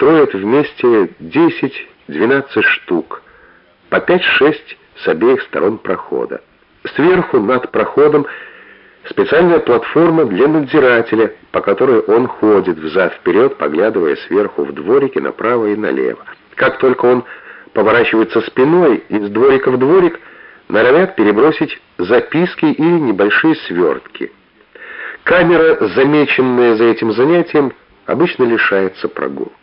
строят вместе 10-12 штук, по 5-6 с обеих сторон прохода. Сверху над проходом специальная платформа для надзирателя, по которой он ходит взад-вперед, поглядывая сверху в дворике направо и налево. Как только он поворачивается спиной из дворика в дворик, норовят перебросить записки или небольшие свертки. Камера, замеченная за этим занятием, обычно лишается прогулки.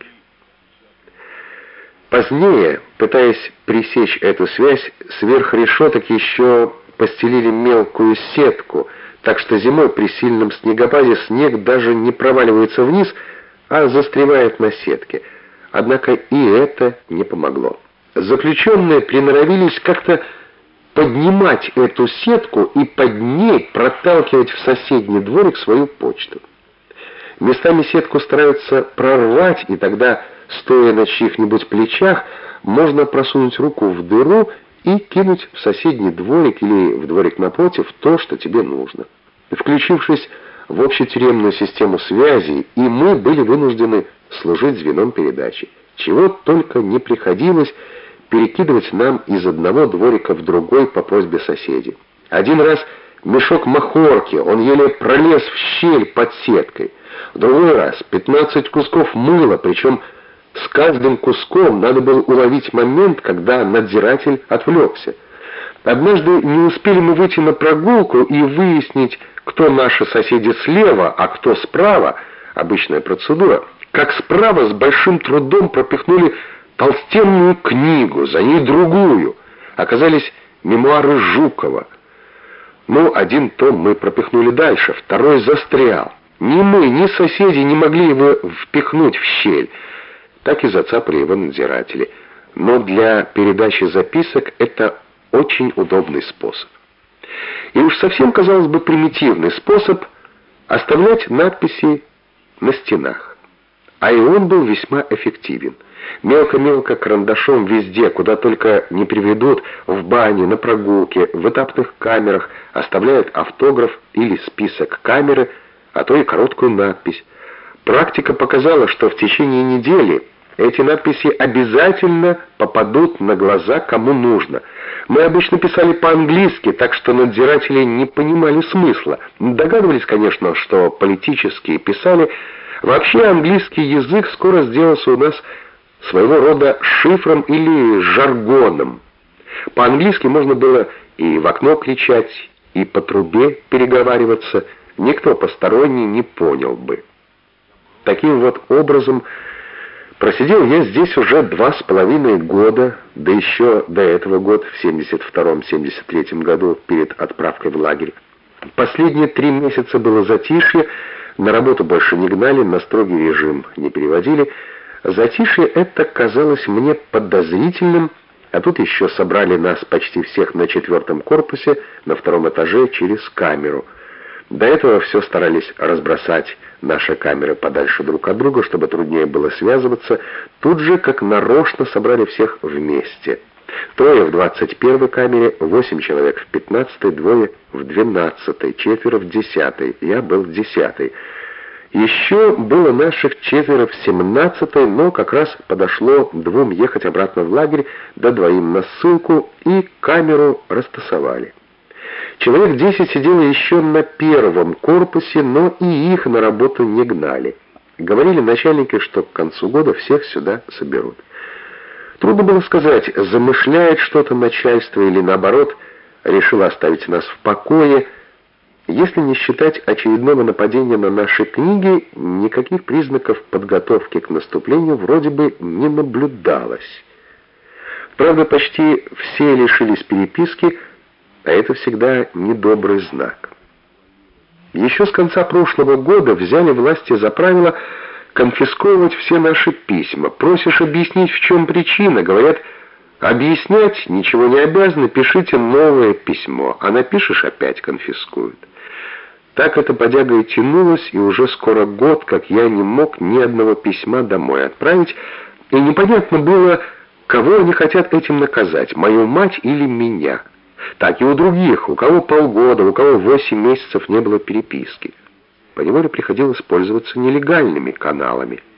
Позднее, пытаясь пресечь эту связь, сверх решеток еще постелили мелкую сетку, так что зимой при сильном снегопаде снег даже не проваливается вниз, а застревает на сетке. Однако и это не помогло. Заключенные приноровились как-то поднимать эту сетку и под ней проталкивать в соседний дворик свою почту. Местами сетку стараются прорвать, и тогда, стоя на чьих-нибудь плечах, можно просунуть руку в дыру и кинуть в соседний дворик или в дворик напротив то, что тебе нужно. Включившись в общетюремную систему связи, и мы были вынуждены служить звеном передачи. Чего только не приходилось перекидывать нам из одного дворика в другой по просьбе соседей. Один раз мешок махорки, он еле пролез в щель под сеткой. В другой раз 15 кусков мыла, причем с каждым куском надо было уловить момент, когда надзиратель отвлекся. Однажды не успели мы выйти на прогулку и выяснить, кто наши соседи слева, а кто справа, обычная процедура, как справа с большим трудом пропихнули толстенную книгу, за ней другую. Оказались мемуары Жукова. Ну, один том мы пропихнули дальше, второй застрял. Ни мы, ни соседи не могли его впихнуть в щель. Так и зацапали его надзиратели. Но для передачи записок это очень удобный способ. И уж совсем, казалось бы, примитивный способ оставлять надписи на стенах. А и он был весьма эффективен. Мелко-мелко карандашом везде, куда только не приведут, в бане, на прогулке, в этапных камерах, оставляют автограф или список камеры, а то и короткую надпись. Практика показала, что в течение недели эти надписи обязательно попадут на глаза кому нужно. Мы обычно писали по-английски, так что надзиратели не понимали смысла. Догадывались, конечно, что политические писали. Вообще английский язык скоро сделался у нас своего рода шифром или жаргоном. По-английски можно было и в окно кричать, и по трубе переговариваться, никто посторонний не понял бы. Таким вот образом просидел я здесь уже два с половиной года, да еще до этого год, в 72-73 году, перед отправкой в лагерь. Последние три месяца было затишье, на работу больше не гнали, на строгий режим не переводили, Затишье это казалось мне подозрительным, а тут еще собрали нас почти всех на четвертом корпусе, на втором этаже через камеру. До этого все старались разбросать наши камеры подальше друг от друга, чтобы труднее было связываться. Тут же, как нарочно, собрали всех вместе. Трое в 21 камере, восемь человек в 15 двое в 12 четверо в 10 Я был в 10 еще было наших четверо в семнадцатой, но как раз подошло двум ехать обратно в лагерь, да двоим на ссылку, и камеру растасовали. Человек десять сидело еще на первом корпусе, но и их на работу не гнали. Говорили начальники, что к концу года всех сюда соберут. Трудно было сказать, замышляет что-то начальство или наоборот, решило оставить нас в покое, если не считать очередного нападения на наши книги, никаких признаков подготовки к наступлению вроде бы не наблюдалось. Правда, почти все лишились переписки, а это всегда недобрый знак. Еще с конца прошлого года взяли власти за правило конфисковывать все наши письма. Просишь объяснить, в чем причина, говорят, объяснять ничего не обязаны, пишите новое письмо, а напишешь опять конфискуют. Так эта подяга и тянулась, и уже скоро год, как я не мог ни одного письма домой отправить, и непонятно было, кого они хотят этим наказать, мою мать или меня. Так и у других, у кого полгода, у кого восемь месяцев не было переписки. Поневоле приходилось пользоваться нелегальными каналами –